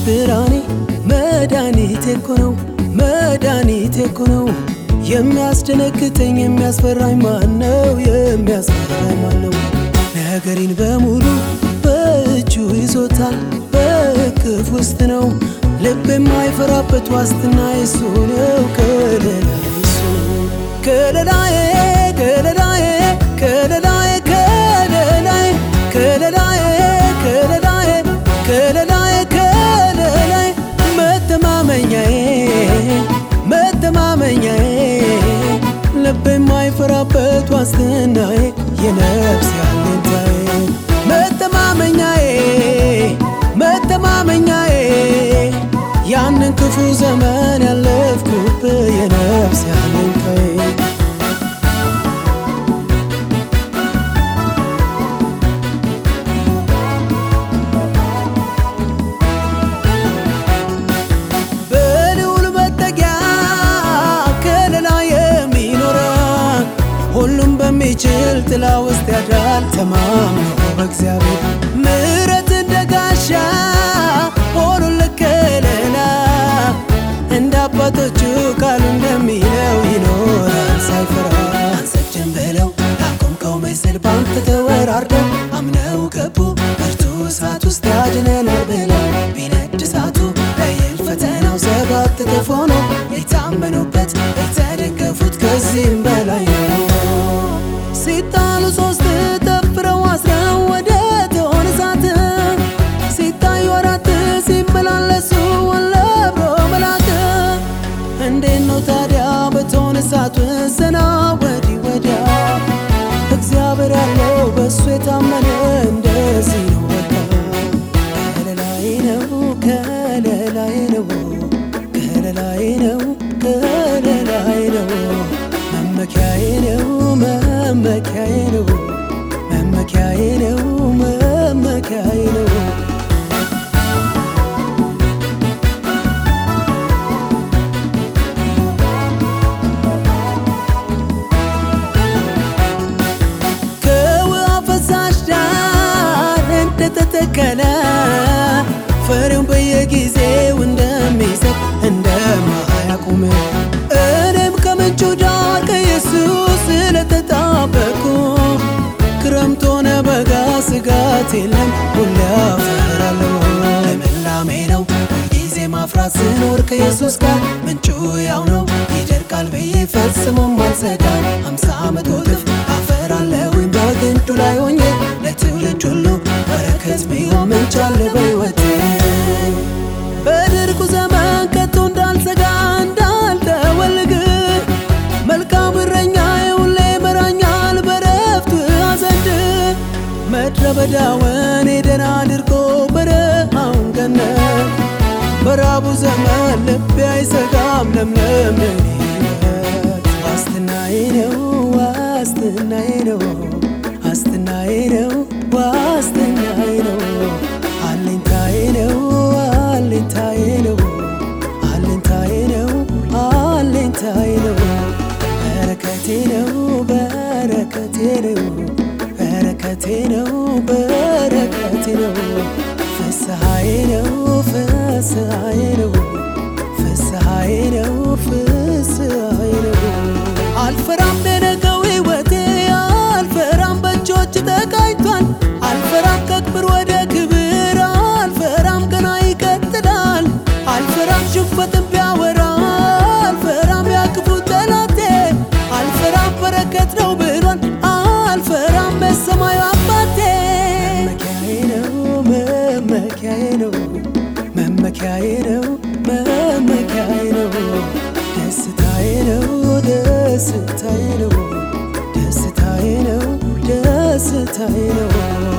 መዳኔ መድኃኒቴ እኮ ነው መድኃኒቴ እኮ ነው። የሚያስደነግጠኝ የሚያስፈራኝ ማን ነው? የሚያስፈራኝ ማን ነው? ነገሬን በሙሉ በእጁ ይዞታል በእቅፍ ውስጥ ነው። ልብ የማይፈራበት ዋስትና የሱ ነው። ከለላዬ እሱ ዋስትናዬ የነፍስ ያለኝታዬ መተማመኛዬ መተማመኛዬ ያንን ክፉ ዘመን ያለፍኩብህ ጥላ ውስጥ ያድራል ተማምኖ በእግዚአብሔር ምሕረት እንደ ጋሻ ሆኖለት ከለላ እንደ አባቶቹ ቃሉ እንደሚለው ይኖራል ሳይፈራ አንሰግድም ብለው ያቆምከው ምስል ባንተ ተወራርደው አምነው ገቡ ብርቱ እሳት ውስጥ ያድነናል ብለው ቢነድ እሳቱ በይል ፈተናው ሰባት ሆኖ የታመኑበት የተደገፉት ከዚህም በላይ ነው። ሲጣሉ ሶስት ጠፍረው አስረው ወደ እቶነ እሳት ሲታዩ አራት ሲመላለሱ ወለብሮ መላክ። እንዴት ነው ታዲያ በእቶነ እሳት ዘና መመካዬ ነው መመካዬ ነው መመካዬ ነው ተተከለ ፈርን በየጊዜ ስጋት የለም ሁሌ አፈራለሁ። ልምላሜ ነው ጊዜ ማፍራት ስኖር ከኢየሱስ ጋር ምንጩ ያው ነው። ይደርቃል ብዬ ፈጽሞም አልሰጋ ሃምሳ ዓመት ወትፍ አፈራለሁኝ። በግንዱ ላይ ሆኜ ምድረ በዳውን ሄደን አድርጎ በረሃውን ገነት። በራቡ ዘመን ልቤ አይሰጋም ለምለም ዋስትናዬ ነው ዋስትናዬ ነው ዋስትናዬ ነው ዋስትናዬ ነው። አለኝታዬ ነው አለኝታዬ ነው አለኝታዬ ነው አለኝታዬ ነው። በረከቴ ነው በረከቴ ነው በረከቴ ነው በረከቴ ነው ፍስሐዬ ነው ፍስሐዬ ነው ፍስሐዬ ነው ፍስሐዬ ነው። አልፈራም የነገው ሕይወቴ አልፈራም በእጆች ተቃኝቷል። አልፈራም ከክብር ወደ ክብር አልፈራም ገና ይቀጥላል። አልፈራም ሽንፈትን ቢያወራ አልፈራም ያክፉ ጠላቴ። አልፈራም በረከት ነው ነው መመኪያዬ ነው ደስታዬ ነው ደስታዬ ነው ደስታዬ ነው ደስታዬ ነው።